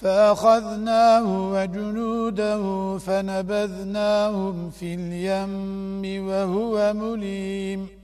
فأخذناه وجنوده فنبذناهم في اليم وهو مليم.